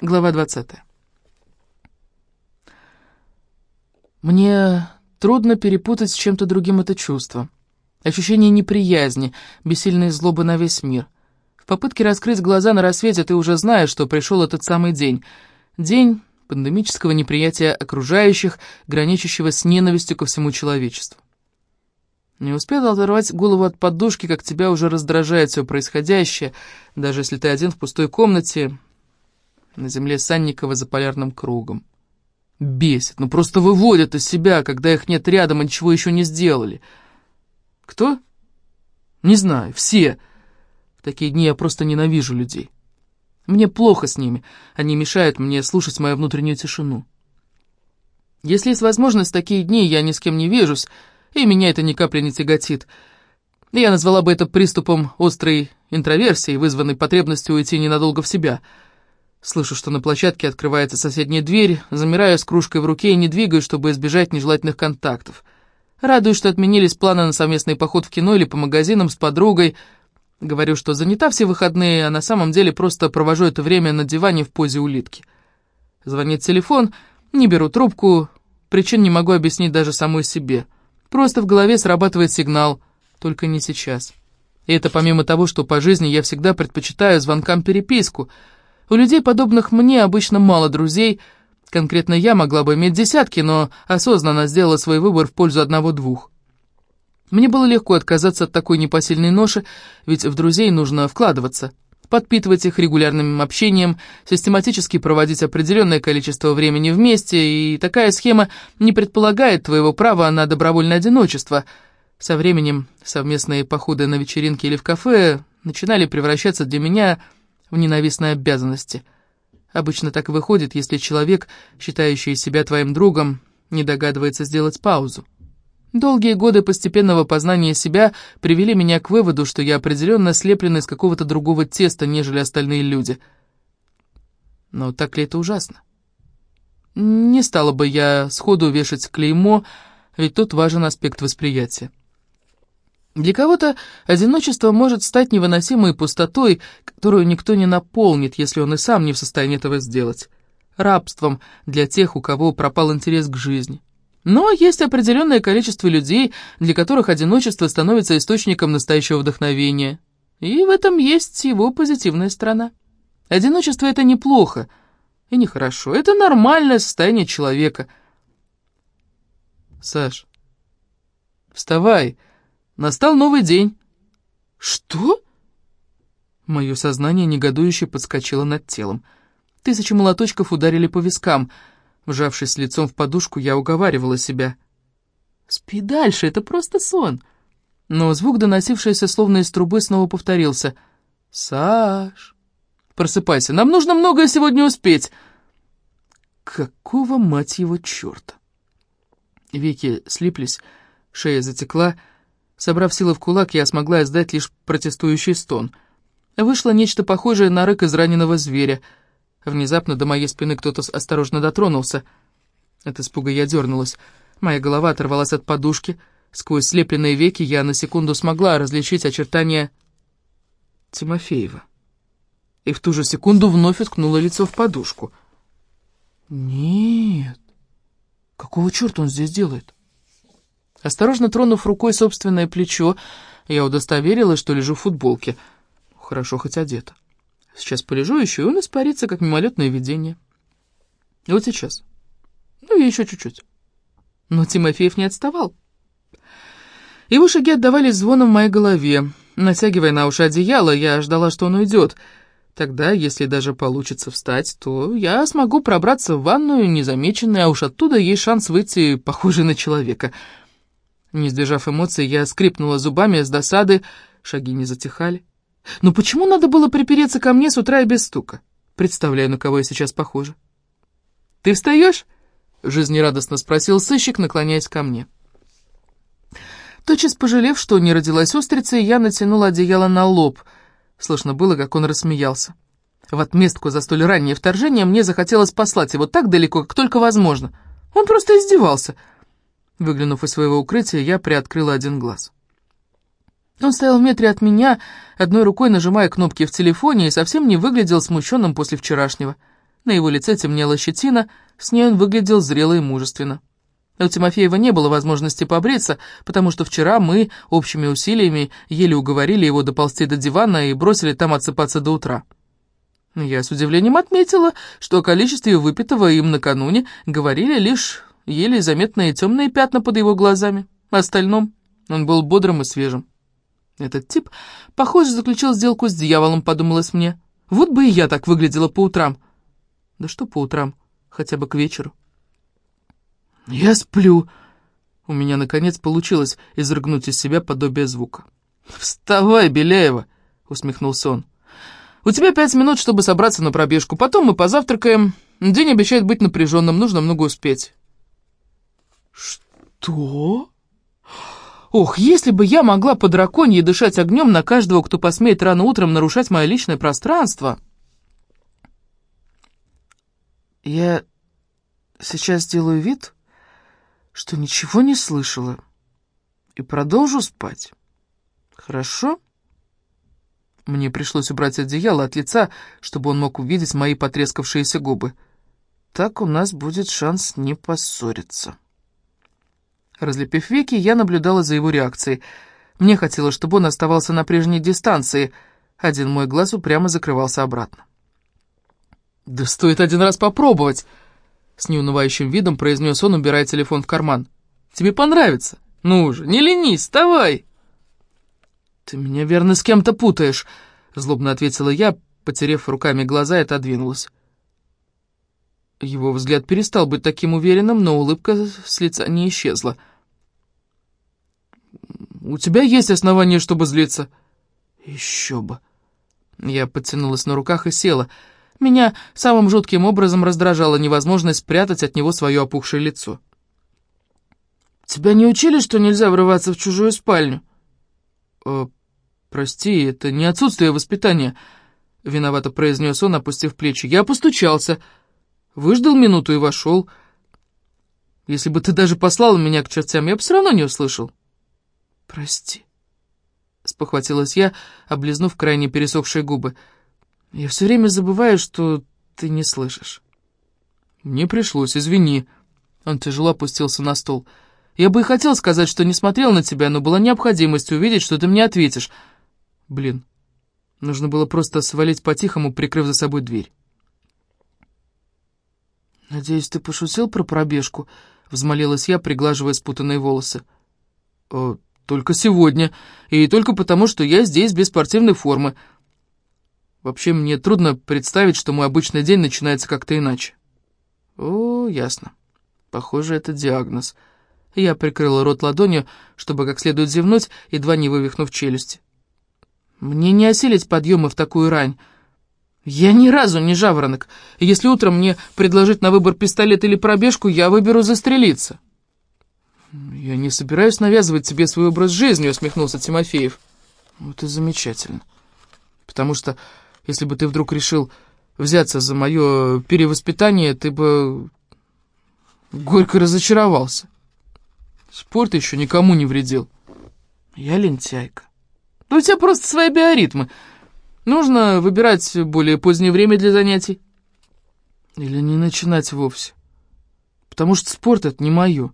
Глава 20. Мне трудно перепутать с чем-то другим это чувство. Ощущение неприязни, бессильной злобы на весь мир. В попытке раскрыть глаза на рассвете ты уже знаешь, что пришел этот самый день. День пандемического неприятия окружающих, граничащего с ненавистью ко всему человечеству. Не успел оторвать голову от подушки, как тебя уже раздражает все происходящее, даже если ты один в пустой комнате, на земле Санникова за полярным кругом. Бесит, ну просто выводят из себя, когда их нет рядом и ничего еще не сделали. Кто? Не знаю, все. В такие дни я просто ненавижу людей. Мне плохо с ними, они мешают мне слушать мою внутреннюю тишину. Если есть возможность, такие дни я ни с кем не вижусь, и меня это ни капли не тяготит. Я назвала бы это приступом острой интроверсии, вызванной потребностью уйти ненадолго в себя — Слышу, что на площадке открывается соседняя дверь, замираю с кружкой в руке и не двигаюсь, чтобы избежать нежелательных контактов. Радуюсь, что отменились планы на совместный поход в кино или по магазинам с подругой. Говорю, что занята все выходные, а на самом деле просто провожу это время на диване в позе улитки. Звонит телефон, не беру трубку, причин не могу объяснить даже самой себе. Просто в голове срабатывает сигнал, только не сейчас. И это помимо того, что по жизни я всегда предпочитаю звонкам переписку — у людей, подобных мне, обычно мало друзей. Конкретно я могла бы иметь десятки, но осознанно сделала свой выбор в пользу одного-двух. Мне было легко отказаться от такой непосильной ноши, ведь в друзей нужно вкладываться, подпитывать их регулярным общением, систематически проводить определенное количество времени вместе, и такая схема не предполагает твоего права на добровольное одиночество. Со временем совместные походы на вечеринки или в кафе начинали превращаться для меня в ненавистные обязанности. Обычно так выходит, если человек, считающий себя твоим другом, не догадывается сделать паузу. Долгие годы постепенного познания себя привели меня к выводу, что я определенно слеплен из какого-то другого теста, нежели остальные люди. Но так ли это ужасно? Не стала бы я сходу вешать клеймо, ведь тут важен аспект восприятия. Для кого-то одиночество может стать невыносимой пустотой, которую никто не наполнит, если он и сам не в состоянии этого сделать. Рабством для тех, у кого пропал интерес к жизни. Но есть определенное количество людей, для которых одиночество становится источником настоящего вдохновения. И в этом есть его позитивная сторона. Одиночество — это неплохо и нехорошо. Это нормальное состояние человека. Саш, вставай, — Настал новый день». «Что?» Мое сознание негодующе подскочило над телом. Тысячи молоточков ударили по вискам. Вжавшись лицом в подушку, я уговаривала себя. «Спи дальше, это просто сон». Но звук, доносившийся словно из трубы, снова повторился. «Саш, просыпайся, нам нужно многое сегодня успеть». Какого, мать его, черта? Веки слиплись, шея затекла, Собрав силы в кулак, я смогла издать лишь протестующий стон. Вышло нечто похожее на рык из раненого зверя. Внезапно до моей спины кто-то осторожно дотронулся. От испуга я дернулась. Моя голова оторвалась от подушки. Сквозь слепленные веки я на секунду смогла различить очертания Тимофеева. И в ту же секунду вновь уткнула лицо в подушку. «Нет, какого черта он здесь делает?» Осторожно тронув рукой собственное плечо, я удостоверилась, что лежу в футболке. Хорошо хоть одета. Сейчас полежу еще, и он испарится, как мимолетное видение. И вот сейчас. Ну и еще чуть-чуть. Но Тимофеев не отставал. Его шаги отдавались звоном в моей голове. Натягивая на уши одеяло, я ждала, что он уйдет. Тогда, если даже получится встать, то я смогу пробраться в ванную незамеченной, а уж оттуда есть шанс выйти похожий на человека — не сдержав эмоций, я скрипнула зубами с досады, шаги не затихали. Но почему надо было припереться ко мне с утра и без стука? Представляю, на кого я сейчас похожа. «Ты встаешь?» — жизнерадостно спросил сыщик, наклоняясь ко мне. Тотчас пожалев, что не родилась устрица, я натянула одеяло на лоб. Слышно было, как он рассмеялся. В отместку за столь раннее вторжение мне захотелось послать его так далеко, как только возможно. Он просто издевался — Выглянув из своего укрытия, я приоткрыла один глаз. Он стоял в метре от меня, одной рукой нажимая кнопки в телефоне и совсем не выглядел смущенным после вчерашнего. На его лице темнела щетина, с ней он выглядел зрело и мужественно. У Тимофеева не было возможности побриться, потому что вчера мы общими усилиями еле уговорили его доползти до дивана и бросили там отсыпаться до утра. Я с удивлением отметила, что о количестве выпитого им накануне говорили лишь еле заметные темные пятна под его глазами. В остальном он был бодрым и свежим. Этот тип, похоже, заключил сделку с дьяволом, подумалось мне. Вот бы и я так выглядела по утрам. Да что по утрам, хотя бы к вечеру. «Я сплю!» У меня, наконец, получилось изрыгнуть из себя подобие звука. «Вставай, Беляева!» — усмехнулся он. «У тебя пять минут, чтобы собраться на пробежку. Потом мы позавтракаем. День обещает быть напряженным, нужно много успеть». «Что?» «Ох, если бы я могла по драконье дышать огнем на каждого, кто посмеет рано утром нарушать мое личное пространство!» «Я сейчас сделаю вид, что ничего не слышала, и продолжу спать. Хорошо?» Мне пришлось убрать одеяло от лица, чтобы он мог увидеть мои потрескавшиеся губы. Так у нас будет шанс не поссориться. Разлепив веки, я наблюдала за его реакцией. Мне хотелось, чтобы он оставался на прежней дистанции. Один мой глаз упрямо закрывался обратно. «Да стоит один раз попробовать!» С неунывающим видом произнес он, убирая телефон в карман. «Тебе понравится! Ну же, не ленись, вставай!» «Ты меня верно с кем-то путаешь!» Злобно ответила я, потерев руками глаза и отодвинулась. Его взгляд перестал быть таким уверенным, но улыбка с лица не исчезла. «У тебя есть основания, чтобы злиться?» «Еще бы!» Я подтянулась на руках и села. Меня самым жутким образом раздражала невозможность спрятать от него свое опухшее лицо. «Тебя не учили, что нельзя врываться в чужую спальню?» «Э, «Прости, это не отсутствие воспитания», — виновато произнес он, опустив плечи. «Я постучался». Выждал минуту и вошел. Если бы ты даже послала меня к чертям, я бы все равно не услышал. Прости. Спохватилась я, облизнув крайне пересохшие губы. Я все время забываю, что ты не слышишь. Мне пришлось, извини. Он тяжело опустился на стол. Я бы и хотел сказать, что не смотрел на тебя, но была необходимость увидеть, что ты мне ответишь. Блин, нужно было просто свалить по-тихому, прикрыв за собой дверь. «Надеюсь, ты пошутил про пробежку?» — взмолилась я, приглаживая спутанные волосы. «Э, «Только сегодня, и только потому, что я здесь без спортивной формы. Вообще, мне трудно представить, что мой обычный день начинается как-то иначе». «О, ясно. Похоже, это диагноз». Я прикрыла рот ладонью, чтобы как следует зевнуть, едва не вывихнув челюсти. «Мне не осилить подъемы в такую рань». «Я ни разу не жаворонок. Если утром мне предложить на выбор пистолет или пробежку, я выберу застрелиться». «Я не собираюсь навязывать тебе свой образ жизни», — усмехнулся Тимофеев. «Вот и замечательно. Потому что, если бы ты вдруг решил взяться за мое перевоспитание, ты бы горько разочаровался. Спорт еще никому не вредил. Я лентяйка. Да у тебя просто свои биоритмы». Нужно выбирать более позднее время для занятий. Или не начинать вовсе. Потому что спорт — это не мое.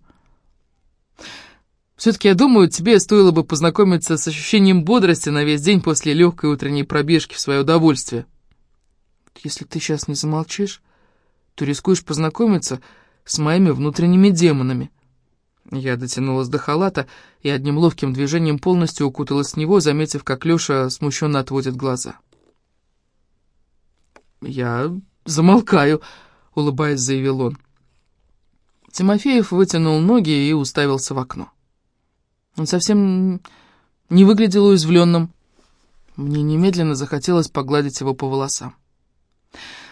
Все-таки, я думаю, тебе стоило бы познакомиться с ощущением бодрости на весь день после легкой утренней пробежки в свое удовольствие. Если ты сейчас не замолчишь, то рискуешь познакомиться с моими внутренними демонами — я дотянулась до халата и одним ловким движением полностью укуталась в него, заметив, как Лёша смущенно отводит глаза. «Я замолкаю», — улыбаясь, заявил он. Тимофеев вытянул ноги и уставился в окно. Он совсем не выглядел уязвленным. Мне немедленно захотелось погладить его по волосам.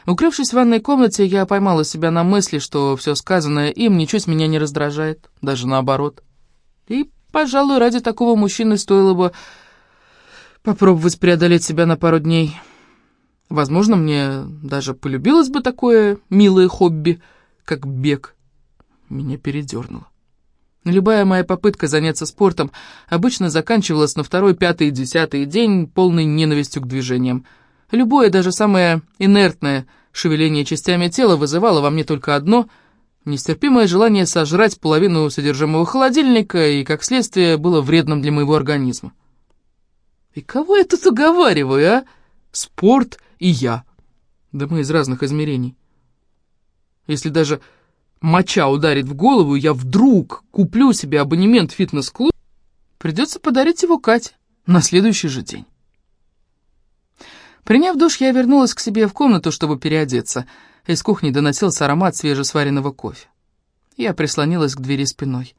Укрывшись в ванной комнате, я поймала себя на мысли, что все сказанное им ничуть меня не раздражает, даже наоборот. И, пожалуй, ради такого мужчины стоило бы попробовать преодолеть себя на пару дней. Возможно, мне даже полюбилось бы такое милое хобби, как бег. Меня передернуло. Любая моя попытка заняться спортом обычно заканчивалась на второй, пятый, десятый день полной ненавистью к движениям. Любое, даже самое инертное – Шевеление частями тела вызывало во мне только одно — нестерпимое желание сожрать половину содержимого холодильника и, как следствие, было вредным для моего организма. И кого я тут уговариваю, а? Спорт и я. Да мы из разных измерений. Если даже моча ударит в голову, я вдруг куплю себе абонемент в фитнес-клуб, придется подарить его Кате на следующий же день. Приняв душ, я вернулась к себе в комнату, чтобы переодеться. Из кухни доносился аромат свежесваренного кофе. Я прислонилась к двери спиной.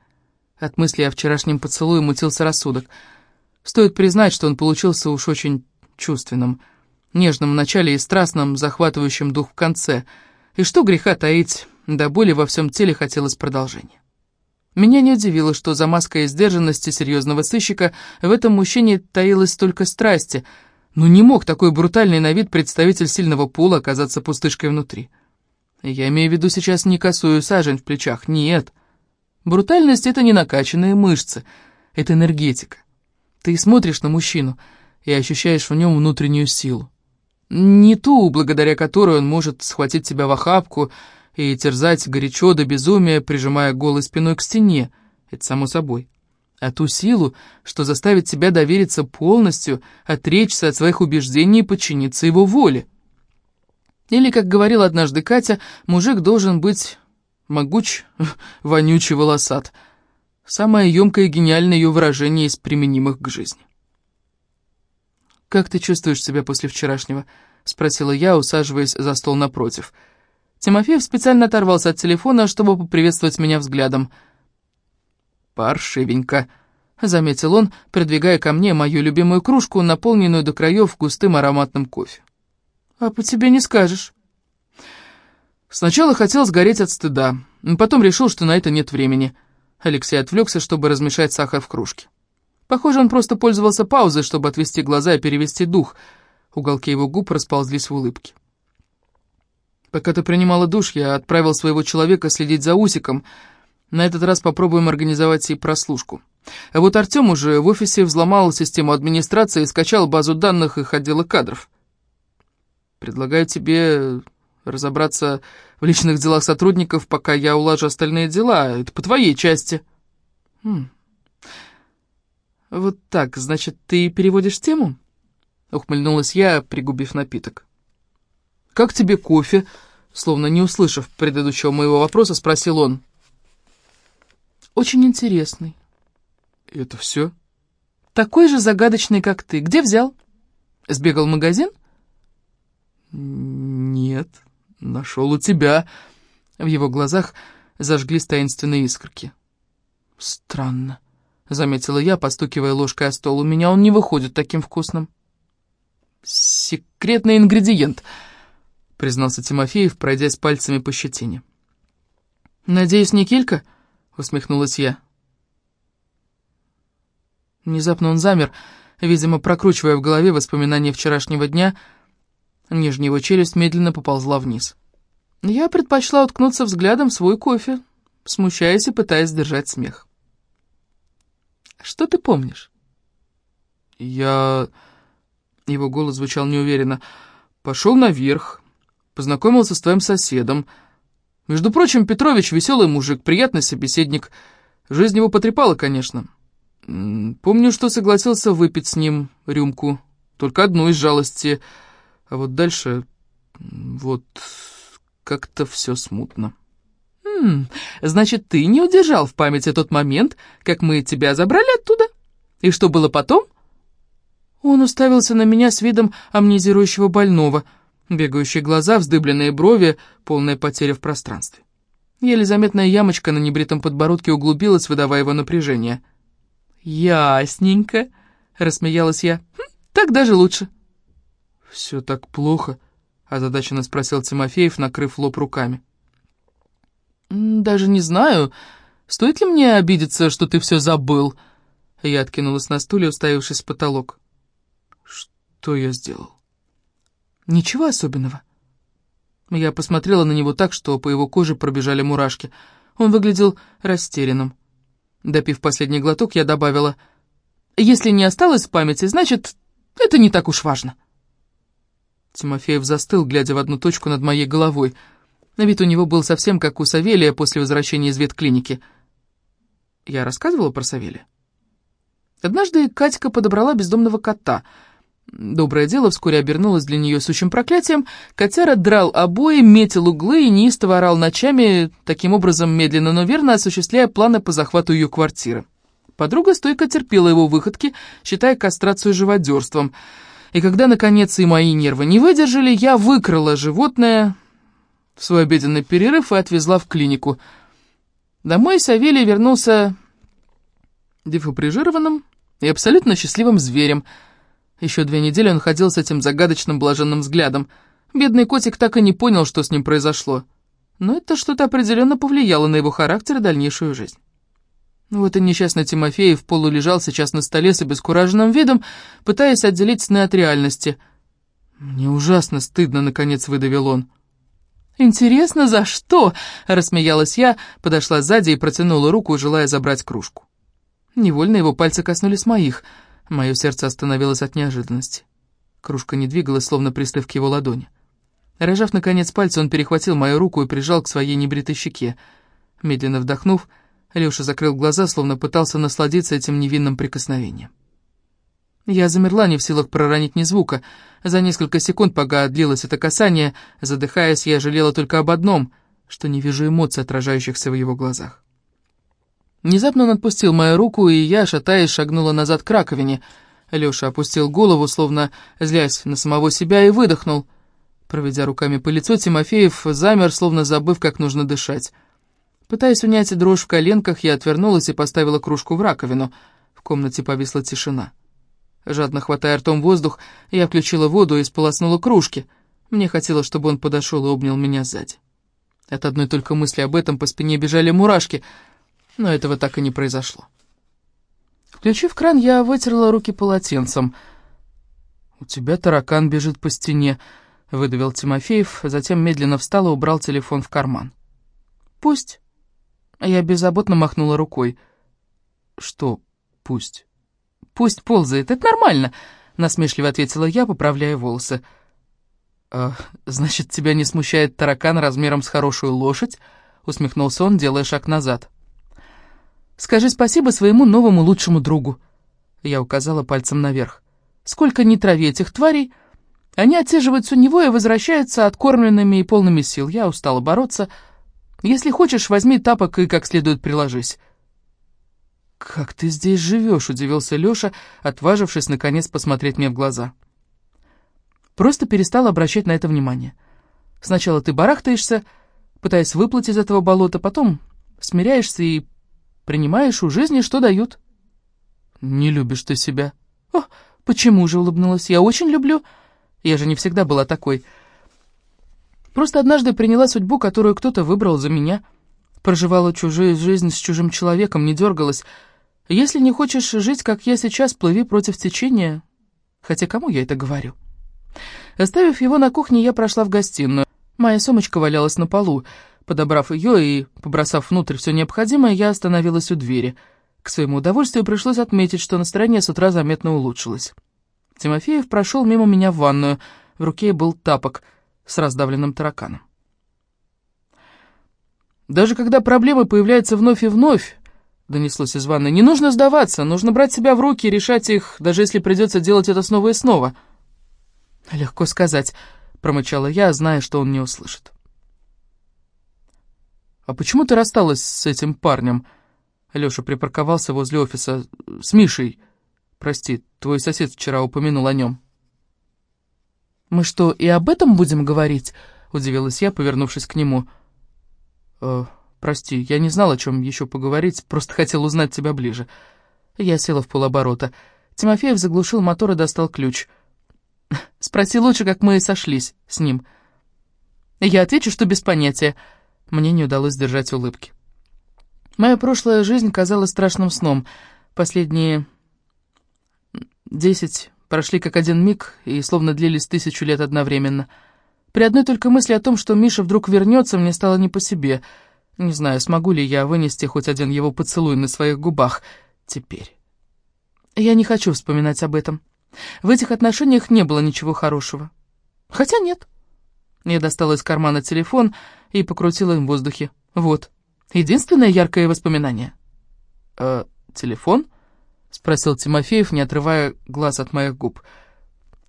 От мысли о вчерашнем поцелуе мутился рассудок. Стоит признать, что он получился уж очень чувственным. Нежным в начале и страстным, захватывающим дух в конце. И что греха таить, до боли во всем теле хотелось продолжения. Меня не удивило, что за маской сдержанности серьезного сыщика в этом мужчине таилась только страсти — но не мог такой брутальный на вид представитель сильного пола оказаться пустышкой внутри. Я имею в виду сейчас не косую сажень в плечах, нет. Брутальность — это не накачанные мышцы, это энергетика. Ты смотришь на мужчину и ощущаешь в нем внутреннюю силу. Не ту, благодаря которой он может схватить тебя в охапку и терзать горячо до безумия, прижимая голой спиной к стене, это само собой а ту силу, что заставит тебя довериться полностью, отречься от своих убеждений и подчиниться его воле. Или, как говорила однажды Катя, мужик должен быть могуч, вонючий, волосат. Самое емкое и гениальное ее выражение из применимых к жизни. «Как ты чувствуешь себя после вчерашнего?» — спросила я, усаживаясь за стол напротив. Тимофеев специально оторвался от телефона, чтобы поприветствовать меня взглядом — «Паршивенько», — заметил он, придвигая ко мне мою любимую кружку, наполненную до краев густым ароматным кофе. «А по тебе не скажешь». Сначала хотел сгореть от стыда, потом решил, что на это нет времени. Алексей отвлекся, чтобы размешать сахар в кружке. Похоже, он просто пользовался паузой, чтобы отвести глаза и перевести дух. Уголки его губ расползлись в улыбке. Пока ты принимала душ, я отправил своего человека следить за Усиком — на этот раз попробуем организовать и прослушку. А вот Артем уже в офисе взломал систему администрации скачал базу данных их отдела кадров. Предлагаю тебе разобраться в личных делах сотрудников, пока я улажу остальные дела. Это по твоей части. Хм. Вот так, значит, ты переводишь тему? Ухмыльнулась я, пригубив напиток. Как тебе кофе? Словно не услышав предыдущего моего вопроса, спросил он. Очень интересный. Это все? Такой же загадочный, как ты. Где взял? Сбегал в магазин? Нет, нашел у тебя. В его глазах зажглись таинственные искорки. Странно, заметила я, постукивая ложкой о стол. У меня он не выходит таким вкусным. Секретный ингредиент, признался Тимофеев, пройдясь пальцами по щетине. Надеюсь, не килька? — усмехнулась я. Внезапно он замер, видимо, прокручивая в голове воспоминания вчерашнего дня. Нижняя его челюсть медленно поползла вниз. Я предпочла уткнуться взглядом в свой кофе, смущаясь и пытаясь сдержать смех. «Что ты помнишь?» «Я...» Его голос звучал неуверенно. «Пошел наверх, познакомился с твоим соседом». Между прочим, Петрович веселый мужик, приятный собеседник. Жизнь его потрепала, конечно. Помню, что согласился выпить с ним рюмку. Только одну из жалости. А вот дальше... Вот... Как-то все смутно. «Хм, значит, ты не удержал в памяти тот момент, как мы тебя забрали оттуда? И что было потом?» Он уставился на меня с видом амнезирующего больного — Бегающие глаза, вздыбленные брови, полная потеря в пространстве. Еле заметная ямочка на небритом подбородке углубилась, выдавая его напряжение. «Ясненько», — рассмеялась я. «Хм, «Так даже лучше». «Все так плохо», — озадаченно спросил Тимофеев, накрыв лоб руками. «Даже не знаю, стоит ли мне обидеться, что ты все забыл?» Я откинулась на стуле, уставившись в потолок. «Что я сделал?» Ничего особенного. Я посмотрела на него так, что по его коже пробежали мурашки. Он выглядел растерянным. Допив последний глоток, я добавила, «Если не осталось в памяти, значит, это не так уж важно». Тимофеев застыл, глядя в одну точку над моей головой. На вид у него был совсем как у Савелия после возвращения из ветклиники. Я рассказывала про Савелия? Однажды Катька подобрала бездомного кота. Доброе дело вскоре обернулось для нее сущим проклятием. Котяра драл обои, метил углы и неистово орал ночами, таким образом медленно, но верно осуществляя планы по захвату ее квартиры. Подруга стойко терпела его выходки, считая кастрацию живодерством. И когда, наконец, и мои нервы не выдержали, я выкрала животное в свой обеденный перерыв и отвезла в клинику. Домой Савелий вернулся дефуприжированным и абсолютно счастливым зверем. Еще две недели он ходил с этим загадочным блаженным взглядом. Бедный котик так и не понял, что с ним произошло. Но это что-то определенно повлияло на его характер и дальнейшую жизнь. Вот и несчастный Тимофеев полу лежал сейчас на столе с обескураженным видом, пытаясь отделить сны от реальности. «Мне ужасно стыдно», — наконец выдавил он. «Интересно, за что?» — рассмеялась я, подошла сзади и протянула руку, желая забрать кружку. Невольно его пальцы коснулись моих. Мое сердце остановилось от неожиданности. Кружка не двигалась, словно пристыв к его ладони. Рожав, наконец, пальцы, он перехватил мою руку и прижал к своей небритой щеке. Медленно вдохнув, Леша закрыл глаза, словно пытался насладиться этим невинным прикосновением. Я замерла, не в силах проронить ни звука. За несколько секунд, пока длилось это касание, задыхаясь, я жалела только об одном, что не вижу эмоций, отражающихся в его глазах. Внезапно он отпустил мою руку, и я, шатаясь, шагнула назад к раковине. Лёша опустил голову, словно злясь на самого себя, и выдохнул. Проведя руками по лицу, Тимофеев замер, словно забыв, как нужно дышать. Пытаясь унять дрожь в коленках, я отвернулась и поставила кружку в раковину. В комнате повисла тишина. Жадно хватая ртом воздух, я включила воду и сполоснула кружки. Мне хотелось, чтобы он подошел и обнял меня сзади. От одной только мысли об этом по спине бежали мурашки — но этого так и не произошло. Включив кран, я вытерла руки полотенцем. «У тебя таракан бежит по стене», — выдавил Тимофеев, затем медленно встал и убрал телефон в карман. «Пусть». Я беззаботно махнула рукой. «Что «пусть»?» «Пусть ползает, это нормально», — насмешливо ответила я, поправляя волосы. «А, «Значит, тебя не смущает таракан размером с хорошую лошадь?» — усмехнулся он, делая шаг назад. Скажи спасибо своему новому лучшему другу». Я указала пальцем наверх. «Сколько ни трави этих тварей, они отсиживаются у него и возвращаются откормленными и полными сил. Я устала бороться. Если хочешь, возьми тапок и как следует приложись». «Как ты здесь живешь?» — удивился Лёша, отважившись наконец посмотреть мне в глаза. Просто перестал обращать на это внимание. Сначала ты барахтаешься, пытаясь выплыть из этого болота, потом смиряешься и Принимаешь у жизни, что дают». «Не любишь ты себя». «О, почему же?» — улыбнулась. «Я очень люблю. Я же не всегда была такой. Просто однажды приняла судьбу, которую кто-то выбрал за меня. Проживала чужую жизнь с чужим человеком, не дергалась. Если не хочешь жить, как я сейчас, плыви против течения. Хотя кому я это говорю?» Оставив его на кухне, я прошла в гостиную. Моя сумочка валялась на полу. Подобрав ее и побросав внутрь все необходимое, я остановилась у двери. К своему удовольствию пришлось отметить, что настроение с утра заметно улучшилось. Тимофеев прошел мимо меня в ванную. В руке был тапок с раздавленным тараканом. «Даже когда проблемы появляются вновь и вновь», — донеслось из ванной, — «не нужно сдаваться, нужно брать себя в руки и решать их, даже если придется делать это снова и снова». «Легко сказать», — промычала я, зная, что он не услышит. «А почему ты рассталась с этим парнем?» Лёша припарковался возле офиса. «С Мишей. Прости, твой сосед вчера упомянул о нем». «Мы что, и об этом будем говорить?» — удивилась я, повернувшись к нему. «Э, «Прости, я не знал, о чем еще поговорить, просто хотел узнать тебя ближе». Я села в полоборота. Тимофеев заглушил мотор и достал ключ. «Спроси лучше, как мы сошлись с ним». «Я отвечу, что без понятия». Мне не удалось держать улыбки. Моя прошлая жизнь казалась страшным сном. Последние десять прошли как один миг и словно длились тысячу лет одновременно. При одной только мысли о том, что Миша вдруг вернется, мне стало не по себе. Не знаю, смогу ли я вынести хоть один его поцелуй на своих губах теперь. Я не хочу вспоминать об этом. В этих отношениях не было ничего хорошего. Хотя нет. Я достала из кармана телефон и покрутила им в воздухе. Вот, единственное яркое воспоминание. «Э, телефон?» — спросил Тимофеев, не отрывая глаз от моих губ.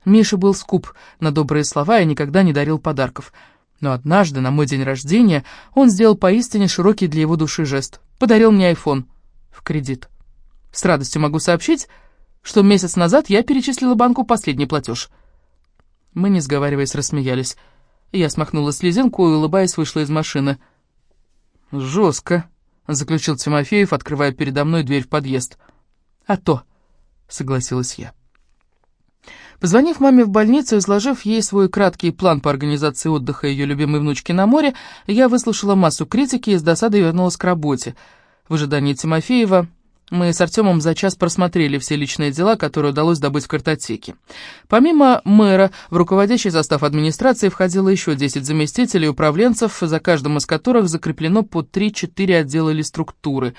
Миша был скуп на добрые слова и никогда не дарил подарков. Но однажды, на мой день рождения, он сделал поистине широкий для его души жест. Подарил мне айфон в кредит. С радостью могу сообщить, что месяц назад я перечислила банку последний платеж. Мы, не сговариваясь, рассмеялись. Я смахнула слезинку и, улыбаясь, вышла из машины. «Жестко», — заключил Тимофеев, открывая передо мной дверь в подъезд. «А то», — согласилась я. Позвонив маме в больницу и изложив ей свой краткий план по организации отдыха ее любимой внучки на море, я выслушала массу критики и с досадой вернулась к работе. В ожидании Тимофеева мы с Артемом за час просмотрели все личные дела, которые удалось добыть в картотеке. Помимо мэра, в руководящий состав администрации входило еще 10 заместителей управленцев, за каждым из которых закреплено по 3-4 отдела или структуры.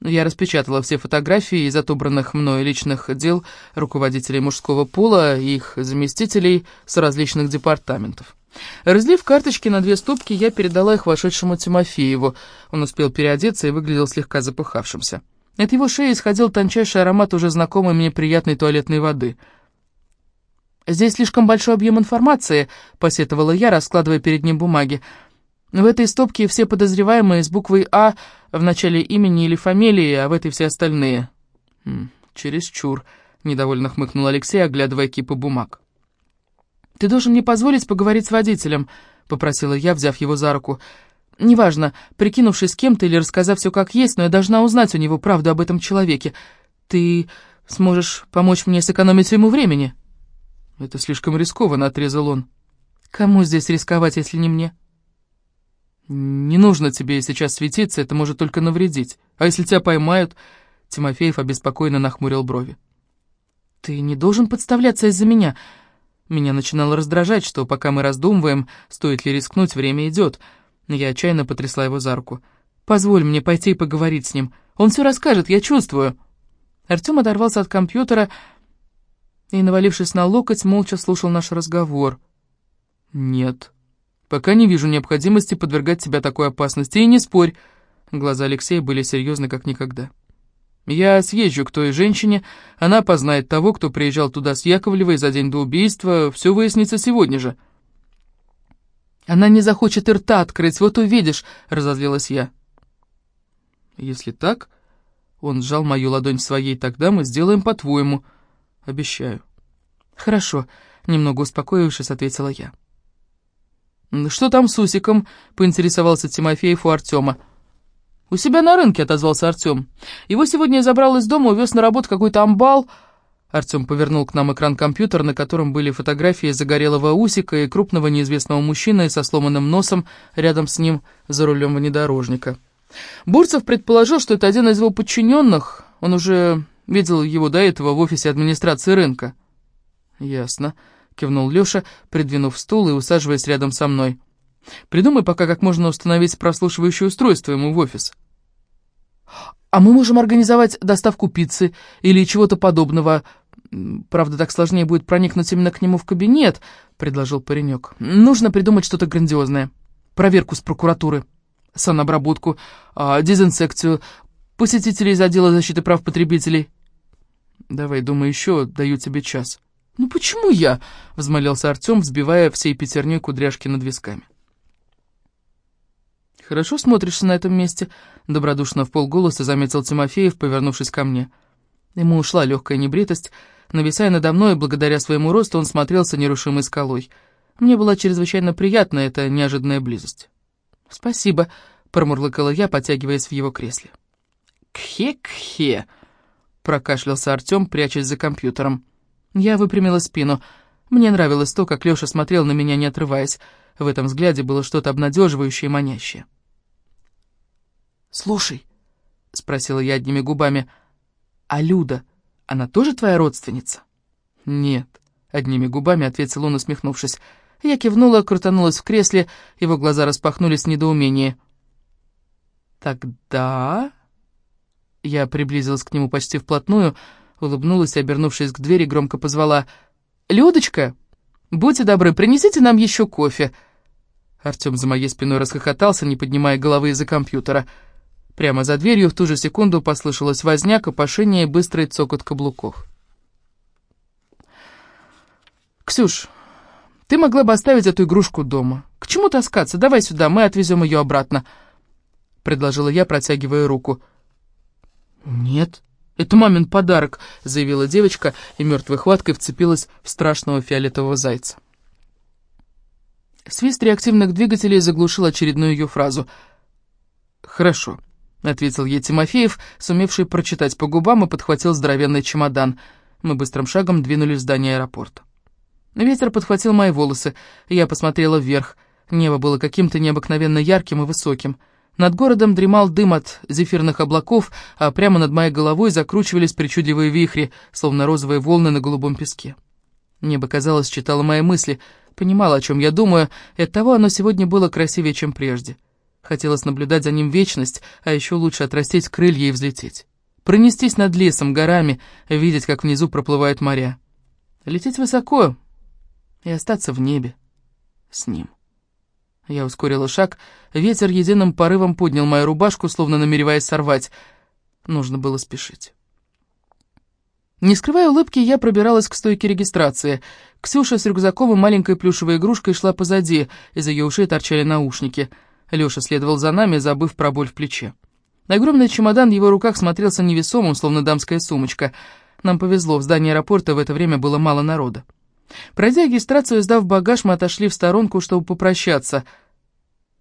Я распечатала все фотографии из отобранных мной личных дел руководителей мужского пола и их заместителей с различных департаментов. Разлив карточки на две стопки, я передала их вошедшему Тимофееву. Он успел переодеться и выглядел слегка запыхавшимся. От его шеи исходил тончайший аромат уже знакомой мне приятной туалетной воды. «Здесь слишком большой объем информации», — посетовала я, раскладывая перед ним бумаги. «В этой стопке все подозреваемые с буквой «А» в начале имени или фамилии, а в этой все остальные». «Хм, «Чересчур», — недовольно хмыкнул Алексей, оглядывая кипы бумаг. «Ты должен мне позволить поговорить с водителем», — попросила я, взяв его за руку. Неважно, прикинувшись кем-то или рассказав все как есть, но я должна узнать у него правду об этом человеке. Ты сможешь помочь мне сэкономить ему времени?» «Это слишком рискованно», — отрезал он. «Кому здесь рисковать, если не мне?» «Не нужно тебе сейчас светиться, это может только навредить. А если тебя поймают...» Тимофеев обеспокоенно нахмурил брови. «Ты не должен подставляться из-за меня. Меня начинало раздражать, что пока мы раздумываем, стоит ли рискнуть, время идет». Я отчаянно потрясла его за руку. «Позволь мне пойти и поговорить с ним. Он все расскажет, я чувствую». Артем оторвался от компьютера и, навалившись на локоть, молча слушал наш разговор. «Нет, пока не вижу необходимости подвергать тебя такой опасности, и не спорь». Глаза Алексея были серьезны, как никогда. «Я съезжу к той женщине, она познает того, кто приезжал туда с Яковлевой за день до убийства, все выяснится сегодня же». Она не захочет и рта открыть, вот увидишь, разозлилась я. Если так, он сжал мою ладонь своей, тогда мы сделаем по-твоему, обещаю. Хорошо, немного успокоившись, ответила я. «Что там с Усиком?» — поинтересовался Тимофеев у Артема. «У себя на рынке», — отозвался Артем. «Его сегодня я забрал из дома, увез на работу какой-то амбал...» Артем повернул к нам экран компьютера, на котором были фотографии загорелого усика и крупного неизвестного мужчины со сломанным носом рядом с ним за рулем внедорожника. Бурцев предположил, что это один из его подчиненных. Он уже видел его до этого в офисе администрации рынка. «Ясно», — кивнул Леша, придвинув стул и усаживаясь рядом со мной. «Придумай пока, как можно установить прослушивающее устройство ему в офис». «А мы можем организовать доставку пиццы или чего-то подобного», Правда, так сложнее будет проникнуть именно к нему в кабинет», — предложил паренек. «Нужно придумать что-то грандиозное. Проверку с прокуратуры, санобработку, а, дезинсекцию, посетителей из отдела защиты прав потребителей». «Давай, думаю, еще даю тебе час». «Ну почему я?» — взмолился Артем, взбивая всей пятерней кудряшки над висками. «Хорошо смотришься на этом месте», — добродушно в полголоса заметил Тимофеев, повернувшись ко мне. Ему ушла легкая небритость, Нависая надо мной, благодаря своему росту, он смотрелся нерушимой скалой. Мне была чрезвычайно приятна эта неожиданная близость. «Спасибо», — промурлыкала я, потягиваясь в его кресле. «Кхе-кхе», — прокашлялся Артем, прячась за компьютером. Я выпрямила спину. Мне нравилось то, как Лёша смотрел на меня, не отрываясь. В этом взгляде было что-то обнадеживающее и манящее. «Слушай», — спросила я одними губами, — «а Люда она тоже твоя родственница?» «Нет», — одними губами ответил он, усмехнувшись. Я кивнула, крутанулась в кресле, его глаза распахнулись в недоумении. «Тогда...» Я приблизилась к нему почти вплотную, улыбнулась обернувшись к двери, громко позвала «Людочка, «Будьте добры, принесите нам еще кофе». Артем за моей спиной расхохотался, не поднимая головы из-за компьютера. Прямо за дверью в ту же секунду послышалась возня, копошение и быстрый цокот каблуков. «Ксюш, ты могла бы оставить эту игрушку дома. К чему таскаться? Давай сюда, мы отвезем ее обратно», — предложила я, протягивая руку. «Нет, это мамин подарок», — заявила девочка и мертвой хваткой вцепилась в страшного фиолетового зайца. Свист реактивных двигателей заглушил очередную ее фразу. «Хорошо», — ответил ей Тимофеев, сумевший прочитать по губам и подхватил здоровенный чемодан. Мы быстрым шагом двинулись в здание аэропорта. Ветер подхватил мои волосы, я посмотрела вверх. Небо было каким-то необыкновенно ярким и высоким. Над городом дремал дым от зефирных облаков, а прямо над моей головой закручивались причудливые вихри, словно розовые волны на голубом песке. Небо, казалось, читало мои мысли, понимало, о чем я думаю, и оттого оно сегодня было красивее, чем прежде. Хотелось наблюдать за ним вечность, а еще лучше отрастить крылья и взлететь. Пронестись над лесом, горами, видеть, как внизу проплывают моря. Лететь высоко и остаться в небе с ним. Я ускорила шаг, ветер единым порывом поднял мою рубашку, словно намереваясь сорвать. Нужно было спешить. Не скрывая улыбки, я пробиралась к стойке регистрации. Ксюша с рюкзаком и маленькой плюшевой игрушкой шла позади, из ее ушей торчали наушники. Лёша следовал за нами, забыв про боль в плече. Огромный чемодан в его руках смотрелся невесомым, словно дамская сумочка. Нам повезло, в здании аэропорта в это время было мало народа. Пройдя регистрацию и сдав багаж, мы отошли в сторонку, чтобы попрощаться.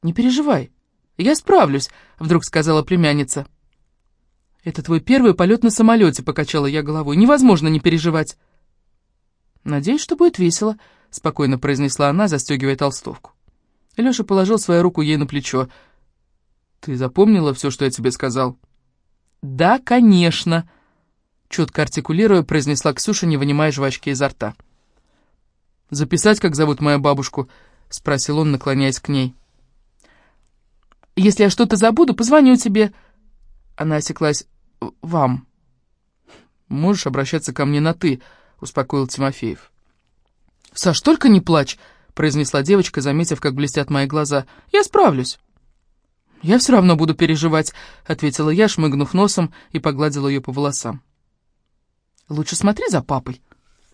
«Не переживай, я справлюсь», — вдруг сказала племянница. «Это твой первый полет на самолете», — покачала я головой. «Невозможно не переживать». «Надеюсь, что будет весело», — спокойно произнесла она, застегивая толстовку. Лёша положил свою руку ей на плечо. «Ты запомнила все, что я тебе сказал?» «Да, конечно», — четко артикулируя, произнесла Ксюша, не вынимая жвачки изо рта. «Записать, как зовут мою бабушку?» — спросил он, наклоняясь к ней. «Если я что-то забуду, позвоню тебе». Она осеклась. «Вам». «Можешь обращаться ко мне на «ты», — успокоил Тимофеев. «Саш, только не плачь», — произнесла девочка, заметив, как блестят мои глаза. «Я справлюсь». «Я все равно буду переживать», — ответила я, шмыгнув носом и погладила ее по волосам. «Лучше смотри за папой».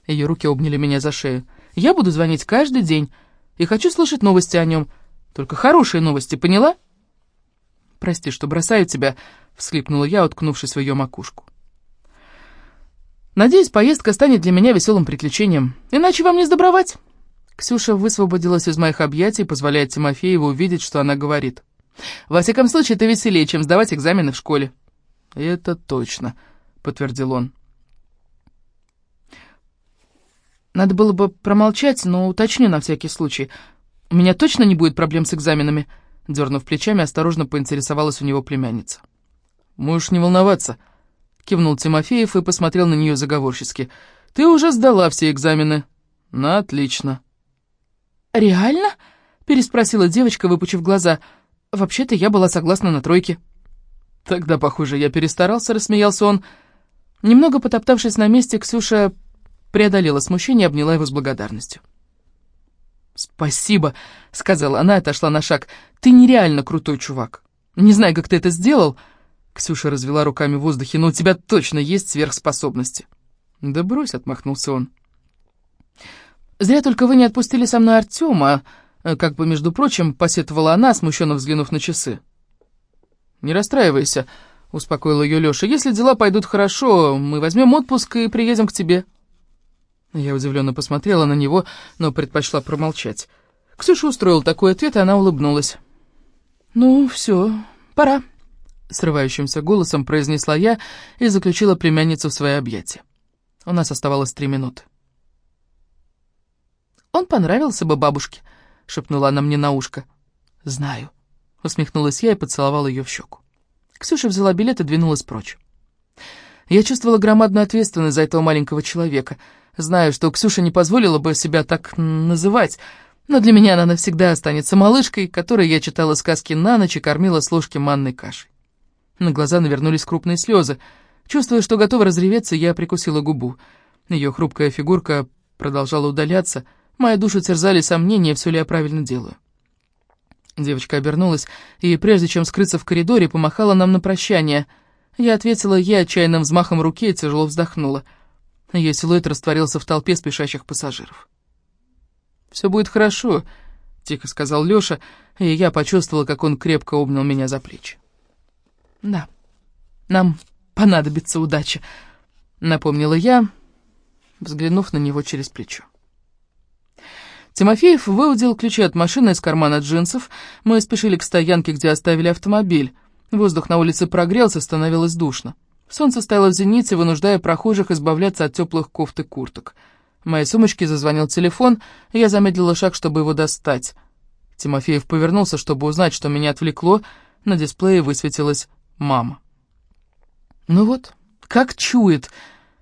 Ее руки обняли меня за шею. Я буду звонить каждый день и хочу слышать новости о нем. Только хорошие новости, поняла?» «Прости, что бросаю тебя», — всхлипнула я, уткнувшись в ее макушку. «Надеюсь, поездка станет для меня веселым приключением. Иначе вам не сдобровать». Ксюша высвободилась из моих объятий, позволяя Тимофееву увидеть, что она говорит. «Во всяком случае, это веселее, чем сдавать экзамены в школе». «Это точно», — подтвердил он. Надо было бы промолчать, но уточню на всякий случай. У меня точно не будет проблем с экзаменами?» Дернув плечами, осторожно поинтересовалась у него племянница. «Можешь не волноваться», — кивнул Тимофеев и посмотрел на нее заговорчески. «Ты уже сдала все экзамены». «На отлично». «Реально?» — переспросила девочка, выпучив глаза. «Вообще-то я была согласна на тройке». «Тогда, похоже, я перестарался», — рассмеялся он. Немного потоптавшись на месте, Ксюша преодолела смущение и обняла его с благодарностью. «Спасибо», — сказала она и отошла на шаг. «Ты нереально крутой чувак. Не знаю, как ты это сделал». Ксюша развела руками в воздухе. «Но у тебя точно есть сверхспособности». «Да брось», — отмахнулся он. «Зря только вы не отпустили со мной Артема», — как бы, между прочим, посетовала она, смущенно взглянув на часы. «Не расстраивайся», — успокоил ее Леша. «Если дела пойдут хорошо, мы возьмем отпуск и приедем к тебе». Я удивленно посмотрела на него, но предпочла промолчать. Ксюша устроил такой ответ, и она улыбнулась. «Ну, все, пора», — срывающимся голосом произнесла я и заключила племянницу в свои объятия. У нас оставалось три минуты. «Он понравился бы бабушке», — шепнула она мне на ушко. «Знаю», — усмехнулась я и поцеловала ее в щеку. Ксюша взяла билет и двинулась прочь. Я чувствовала громадную ответственность за этого маленького человека — Знаю, что Ксюша не позволила бы себя так называть, но для меня она навсегда останется малышкой, которой я читала сказки на ночь и кормила с ложки манной кашей. На глаза навернулись крупные слезы. Чувствуя, что готова разреветься, я прикусила губу. Ее хрупкая фигурка продолжала удаляться, Мою душу терзали сомнения, все ли я правильно делаю. Девочка обернулась и, прежде чем скрыться в коридоре, помахала нам на прощание. Я ответила ей отчаянным взмахом руки и тяжело вздохнула. Ее силуэт растворился в толпе спешащих пассажиров. «Все будет хорошо», — тихо сказал Лёша, и я почувствовала, как он крепко обнял меня за плечи. «Да, нам понадобится удача», — напомнила я, взглянув на него через плечо. Тимофеев выудил ключи от машины из кармана джинсов. Мы спешили к стоянке, где оставили автомобиль. Воздух на улице прогрелся, становилось душно. Солнце стояло в зените, вынуждая прохожих избавляться от теплых кофт и курток. В моей сумочке зазвонил телефон, и я замедлила шаг, чтобы его достать. Тимофеев повернулся, чтобы узнать, что меня отвлекло. На дисплее высветилась мама. «Ну вот, как чует.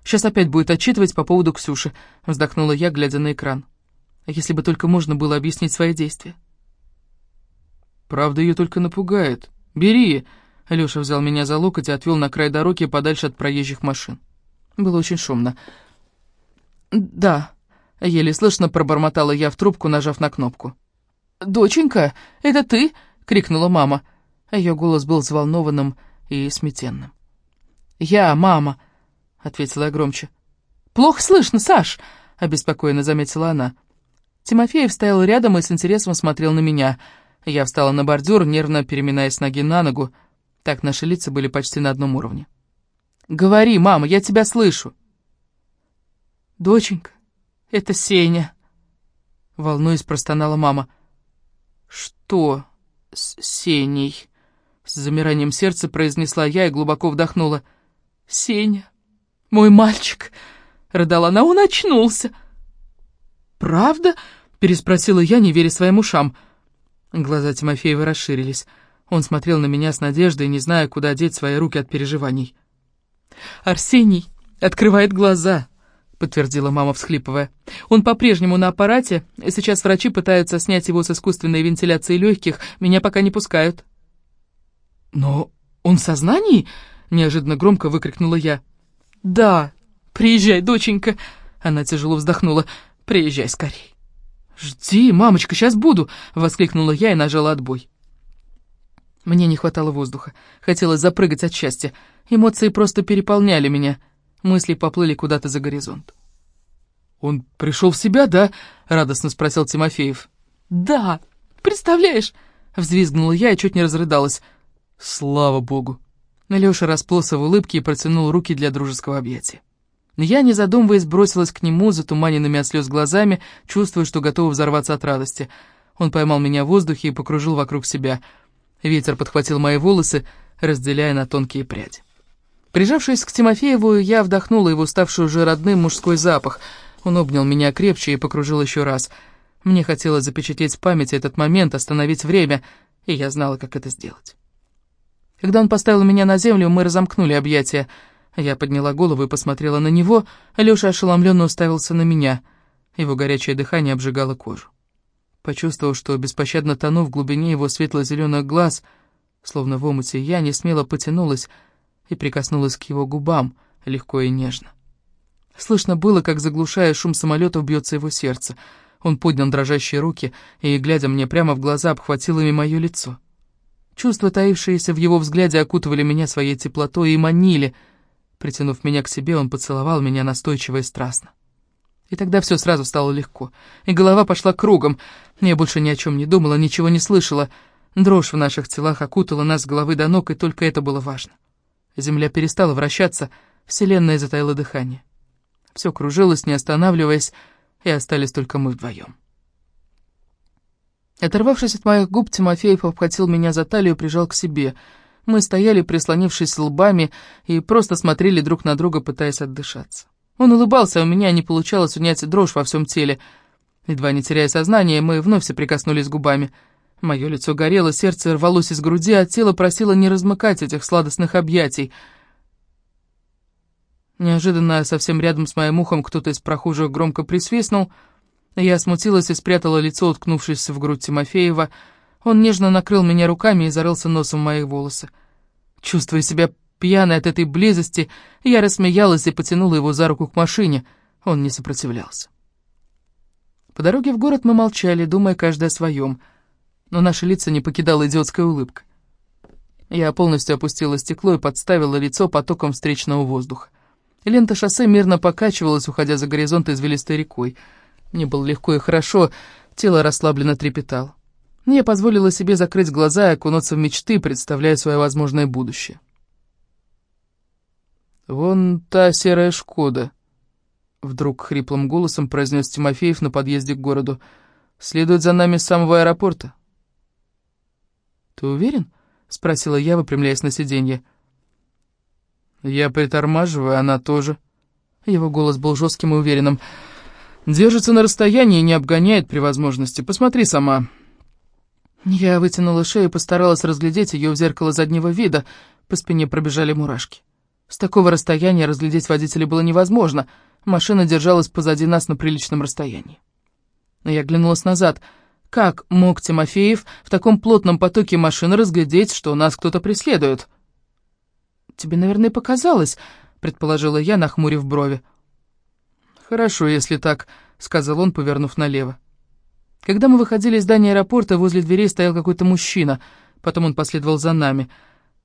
Сейчас опять будет отчитывать по поводу Ксюши», — вздохнула я, глядя на экран. Если бы только можно было объяснить свои действия. «Правда, ее только напугает. Бери!» Алёша взял меня за локоть и отвел на край дороги подальше от проезжих машин. Было очень шумно. «Да», — еле слышно пробормотала я в трубку, нажав на кнопку. «Доченька, это ты?» — крикнула мама. Ее голос был взволнованным и сметенным. «Я, мама», — ответила я громче. «Плохо слышно, Саш», — обеспокоенно заметила она. Тимофеев стоял рядом и с интересом смотрел на меня. Я встала на бордюр, нервно переминаясь ноги на ногу. Так наши лица были почти на одном уровне. «Говори, мама, я тебя слышу!» «Доченька, это Сеня!» Волнуясь, простонала мама. «Что с Сеней?» С замиранием сердца произнесла я и глубоко вдохнула. «Сеня, мой мальчик!» Рыдала она, он очнулся. «Правда?» — переспросила я, не веря своим ушам. Глаза Тимофеева расширились. Он смотрел на меня с надеждой, не зная, куда деть свои руки от переживаний. «Арсений открывает глаза», — подтвердила мама, всхлипывая. «Он по-прежнему на аппарате, сейчас врачи пытаются снять его с искусственной вентиляции легких, меня пока не пускают». «Но он в сознании?» — неожиданно громко выкрикнула я. «Да, приезжай, доченька!» Она тяжело вздохнула. Приезжай скорей». «Жди, мамочка, сейчас буду!» — воскликнула я и нажала отбой. Мне не хватало воздуха. Хотелось запрыгать от счастья. Эмоции просто переполняли меня. Мысли поплыли куда-то за горизонт. «Он пришел в себя, да?» — радостно спросил Тимофеев. «Да! Представляешь?» — взвизгнула я и чуть не разрыдалась. «Слава богу!» Леша расплылся в улыбке и протянул руки для дружеского объятия. Я, не задумываясь, бросилась к нему, затуманенными от слез глазами, чувствуя, что готова взорваться от радости. Он поймал меня в воздухе и покружил вокруг себя. Ветер подхватил мои волосы, разделяя на тонкие пряди. Прижавшись к Тимофееву, я вдохнула его ставший уже родным мужской запах. Он обнял меня крепче и покружил еще раз. Мне хотелось запечатлеть в памяти этот момент, остановить время, и я знала, как это сделать. Когда он поставил меня на землю, мы разомкнули объятия — я подняла голову и посмотрела на него, а Лёша ошеломленно уставился на меня. Его горячее дыхание обжигало кожу. Почувствовав, что беспощадно тону в глубине его светло-зеленых глаз, словно в омуте, я не смело потянулась и прикоснулась к его губам, легко и нежно. Слышно было, как, заглушая шум самолетов, бьется его сердце. Он поднял дрожащие руки и, глядя мне прямо в глаза, обхватил ими мое лицо. Чувства, таившиеся в его взгляде, окутывали меня своей теплотой и манили — Притянув меня к себе, он поцеловал меня настойчиво и страстно. И тогда все сразу стало легко, и голова пошла кругом. Я больше ни о чем не думала, ничего не слышала. Дрожь в наших телах окутала нас с головы до ног, и только это было важно. Земля перестала вращаться, вселенная затаила дыхание. Все кружилось, не останавливаясь, и остались только мы вдвоем. Оторвавшись от моих губ, Тимофеев обхватил меня за талию и прижал к себе — мы стояли, прислонившись лбами, и просто смотрели друг на друга, пытаясь отдышаться. Он улыбался, а у меня не получалось унять дрожь во всем теле. Едва не теряя сознание, мы вновь соприкоснулись губами. Мое лицо горело, сердце рвалось из груди, а тело просило не размыкать этих сладостных объятий. Неожиданно, совсем рядом с моим ухом, кто-то из прохожих громко присвистнул. Я смутилась и спрятала лицо, уткнувшись в грудь Тимофеева, — он нежно накрыл меня руками и зарылся носом в мои волосы. Чувствуя себя пьяной от этой близости, я рассмеялась и потянула его за руку к машине. Он не сопротивлялся. По дороге в город мы молчали, думая каждый о своем, но наши лица не покидала идиотская улыбка. Я полностью опустила стекло и подставила лицо потоком встречного воздуха. Лента шоссе мирно покачивалась, уходя за горизонт извилистой рекой. Мне было легко и хорошо, тело расслабленно трепетало. Я позволила себе закрыть глаза и окунуться в мечты, представляя свое возможное будущее. «Вон та серая «Шкода», — вдруг хриплым голосом произнес Тимофеев на подъезде к городу. «Следует за нами с самого аэропорта». «Ты уверен?» — спросила я, выпрямляясь на сиденье. «Я притормаживаю, она тоже». Его голос был жестким и уверенным. «Держится на расстоянии и не обгоняет при возможности. Посмотри сама». Я вытянула шею и постаралась разглядеть ее в зеркало заднего вида. По спине пробежали мурашки. С такого расстояния разглядеть водителя было невозможно. Машина держалась позади нас на приличном расстоянии. Но я оглянулась назад. Как мог Тимофеев в таком плотном потоке машин разглядеть, что нас кто-то преследует? «Тебе, наверное, показалось», — предположила я, нахмурив брови. «Хорошо, если так», — сказал он, повернув налево. Когда мы выходили из здания аэропорта, возле дверей стоял какой-то мужчина. Потом он последовал за нами —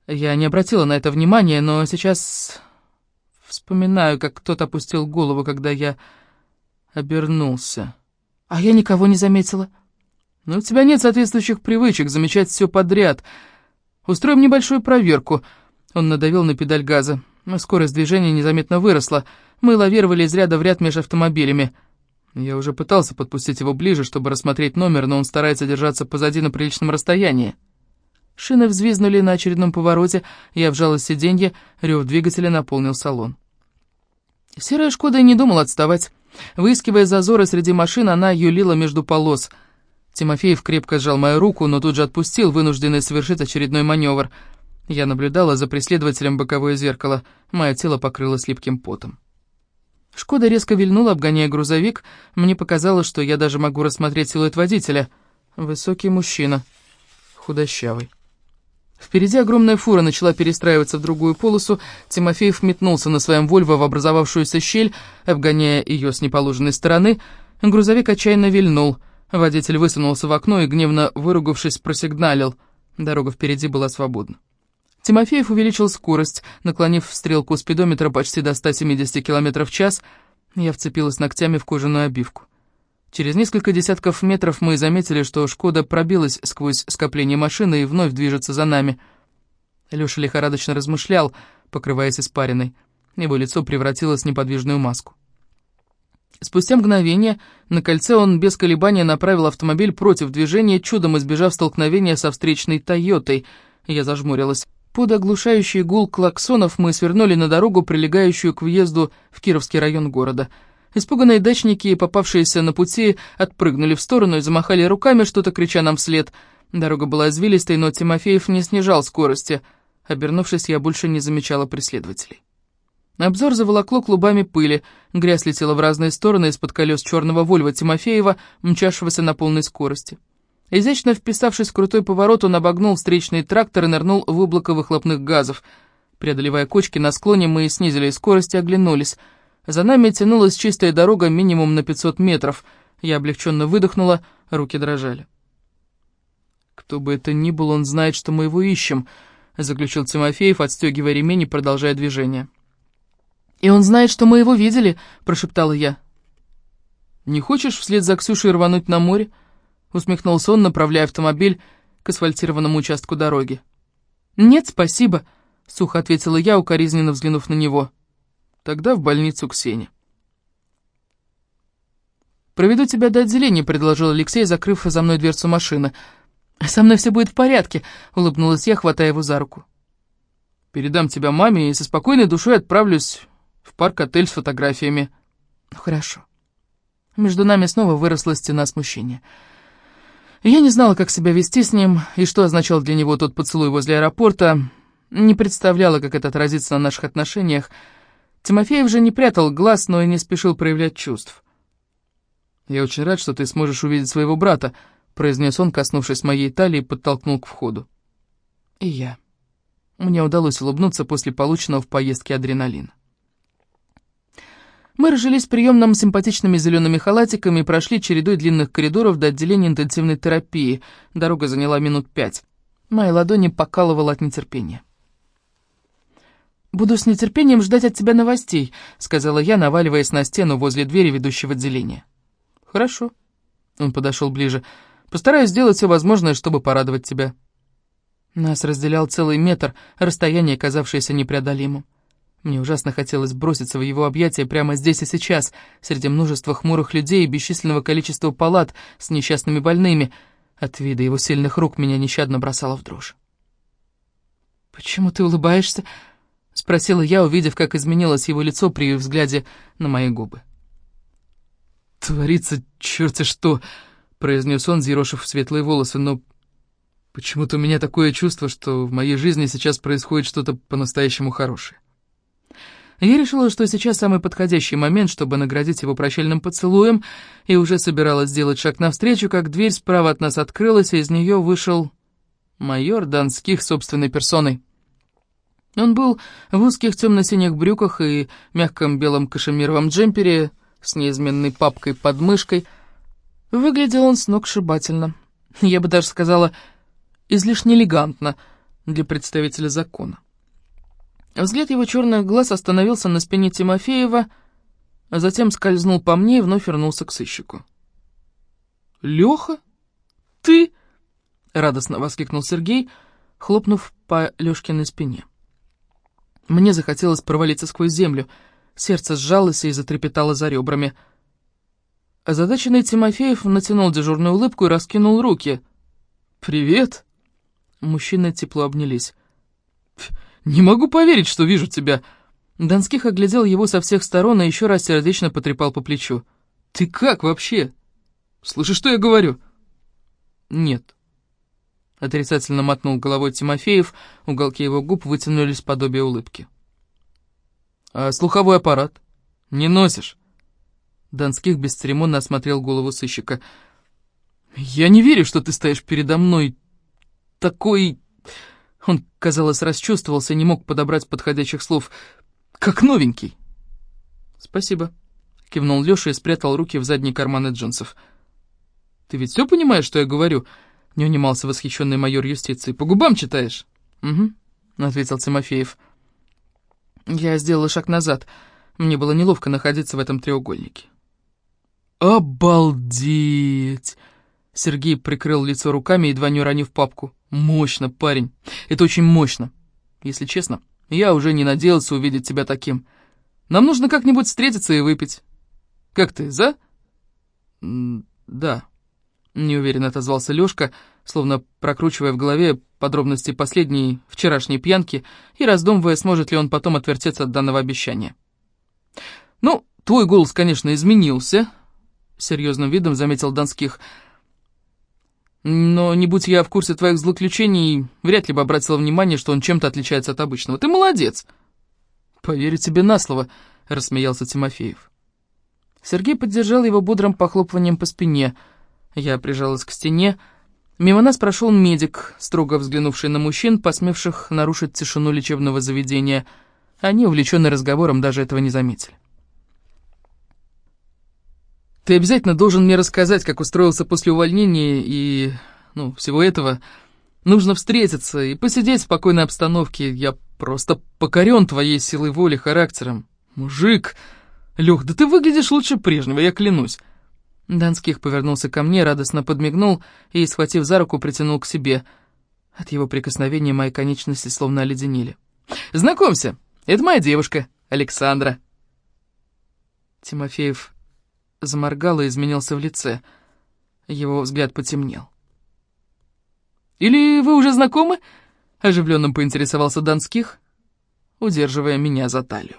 я не обратила на это внимания, но сейчас вспоминаю, как кто-то опустил голову, когда я обернулся. А я никого не заметила. Но у тебя нет соответствующих привычек замечать все подряд. Устроим небольшую проверку. Он надавил на педаль газа. Скорость движения незаметно выросла. Мы лавировали из ряда в ряд между автомобилями. Я уже пытался подпустить его ближе, чтобы рассмотреть номер, но он старается держаться позади на приличном расстоянии. Шины взвизнули на очередном повороте, я вжалась в сиденье, рев двигателя наполнил салон. Серая «Шкода» и не думала отставать. Выискивая зазоры среди машин, она юлила между полос. Тимофеев крепко сжал мою руку, но тут же отпустил, вынужденный совершить очередной маневр. Я наблюдала за преследователем боковое зеркало. Мое тело покрылось липким потом. «Шкода» резко вильнула, обгоняя грузовик. Мне показалось, что я даже могу рассмотреть силуэт водителя. Высокий мужчина, худощавый. Впереди огромная фура начала перестраиваться в другую полосу, Тимофеев метнулся на своем «Вольво» в образовавшуюся щель, обгоняя ее с неположенной стороны. Грузовик отчаянно вильнул. Водитель высунулся в окно и, гневно выругавшись, просигналил. Дорога впереди была свободна. Тимофеев увеличил скорость, наклонив стрелку спидометра почти до 170 км в час. Я вцепилась ногтями в кожаную обивку. Через несколько десятков метров мы заметили, что «Шкода» пробилась сквозь скопление машины и вновь движется за нами. Лёша лихорадочно размышлял, покрываясь испариной. Его лицо превратилось в неподвижную маску. Спустя мгновение на кольце он без колебания направил автомобиль против движения, чудом избежав столкновения со встречной «Тойотой». Я зажмурилась. Под оглушающий гул клаксонов мы свернули на дорогу, прилегающую к въезду в Кировский район города — Испуганные дачники, попавшиеся на пути, отпрыгнули в сторону и замахали руками, что-то крича нам вслед. Дорога была извилистой, но Тимофеев не снижал скорости. Обернувшись, я больше не замечала преследователей. Обзор заволокло клубами пыли, грязь летела в разные стороны из-под колес черного Вольва Тимофеева, мчавшегося на полной скорости. Изящно вписавшись в крутой поворот, он обогнул встречный трактор и нырнул в облако выхлопных газов. Преодолевая кочки на склоне, мы снизили скорость и оглянулись — за нами тянулась чистая дорога минимум на 500 метров. Я облегченно выдохнула, руки дрожали. «Кто бы это ни был, он знает, что мы его ищем», — заключил Тимофеев, отстегивая ремень и продолжая движение. «И он знает, что мы его видели», — прошептала я. «Не хочешь вслед за Ксюшей рвануть на море?» — усмехнулся он, направляя автомобиль к асфальтированному участку дороги. «Нет, спасибо», — сухо ответила я, укоризненно взглянув на него. Тогда в больницу к Сене. «Проведу тебя до отделения», — предложил Алексей, закрыв за мной дверцу машины. «Со мной все будет в порядке», — улыбнулась я, хватая его за руку. «Передам тебя маме и со спокойной душой отправлюсь в парк-отель с фотографиями». «Ну, хорошо». Между нами снова выросла стена смущения. Я не знала, как себя вести с ним, и что означал для него тот поцелуй возле аэропорта, не представляла, как это отразится на наших отношениях, Тимофеев же не прятал глаз, но и не спешил проявлять чувств. «Я очень рад, что ты сможешь увидеть своего брата», — произнес он, коснувшись моей талии, подтолкнул к входу. «И я». Мне удалось улыбнуться после полученного в поездке адреналина. Мы разжились в приемном симпатичными зелеными халатиками и прошли чередой длинных коридоров до отделения интенсивной терапии. Дорога заняла минут пять. Мои ладони покалывало от нетерпения. «Буду с нетерпением ждать от тебя новостей», — сказала я, наваливаясь на стену возле двери ведущего отделения. «Хорошо». Он подошел ближе. «Постараюсь сделать все возможное, чтобы порадовать тебя». Нас разделял целый метр, расстояние, казавшееся непреодолимым. Мне ужасно хотелось броситься в его объятия прямо здесь и сейчас, среди множества хмурых людей и бесчисленного количества палат с несчастными больными. От вида его сильных рук меня нещадно бросало в дрожь. «Почему ты улыбаешься?» — спросила я, увидев, как изменилось его лицо при взгляде на мои губы. «Творится черти что!» — произнес он, зерошив светлые волосы, но почему-то у меня такое чувство, что в моей жизни сейчас происходит что-то по-настоящему хорошее. Я решила, что сейчас самый подходящий момент, чтобы наградить его прощальным поцелуем, и уже собиралась сделать шаг навстречу, как дверь справа от нас открылась, и из нее вышел майор Донских собственной персоной. Он был в узких темно-синих брюках и мягком белом кашемировом джемпере с неизменной папкой под мышкой. Выглядел он сногсшибательно. Я бы даже сказала, излишне элегантно для представителя закона. Взгляд его черных глаз остановился на спине Тимофеева, а затем скользнул по мне и вновь вернулся к сыщику. «Леха? Ты?» — радостно воскликнул Сергей, хлопнув по Лешкиной спине. Мне захотелось провалиться сквозь землю, сердце сжалось и затрепетало за ребрами. Озадаченный Тимофеев натянул дежурную улыбку и раскинул руки. «Привет!» Мужчины тепло обнялись. «Не могу поверить, что вижу тебя!» Донских оглядел его со всех сторон и еще раз сердечно потрепал по плечу. «Ты как вообще? Слышишь, что я говорю?» «Нет». Отрицательно мотнул головой Тимофеев, уголки его губ вытянулись подобие улыбки. «А слуховой аппарат? Не носишь?» Донских бесцеремонно осмотрел голову сыщика. «Я не верю, что ты стоишь передо мной такой...» Он, казалось, расчувствовался не мог подобрать подходящих слов. «Как новенький!» «Спасибо», — кивнул Лёша и спрятал руки в задние карманы джинсов. «Ты ведь все понимаешь, что я говорю?» — не унимался восхищенный майор юстиции. «По губам читаешь?» «Угу», — ответил Тимофеев. Я сделала шаг назад. Мне было неловко находиться в этом треугольнике. «Обалдеть!» Сергей прикрыл лицо руками, едва не уронив папку. «Мощно, парень. Это очень мощно. Если честно, я уже не надеялся увидеть тебя таким. Нам нужно как-нибудь встретиться и выпить. Как ты, за?» «Да», — неуверенно отозвался Лёшка, словно прокручивая в голове подробности последней вчерашней пьянки и раздумывая, сможет ли он потом отвертеться от данного обещания. «Ну, твой голос, конечно, изменился», — серьезным видом заметил Донских, — но не будь я в курсе твоих злоключений, вряд ли бы обратила внимание, что он чем-то отличается от обычного. Ты молодец!» «Поверю тебе на слово», — рассмеялся Тимофеев. Сергей поддержал его бодрым похлопыванием по спине. Я прижалась к стене. Мимо нас прошел медик, строго взглянувший на мужчин, посмевших нарушить тишину лечебного заведения. Они, увлеченные разговором, даже этого не заметили. Ты обязательно должен мне рассказать, как устроился после увольнения и, ну, всего этого. Нужно встретиться и посидеть в спокойной обстановке. Я просто покорен твоей силой воли, характером. Мужик! Лех, да ты выглядишь лучше прежнего, я клянусь. Донских повернулся ко мне, радостно подмигнул и, схватив за руку, притянул к себе. От его прикосновения мои конечности словно оледенели. «Знакомься, это моя девушка, Александра». Тимофеев заморгал и изменился в лице. Его взгляд потемнел. «Или вы уже знакомы?» — оживленно поинтересовался Донских, удерживая меня за талию.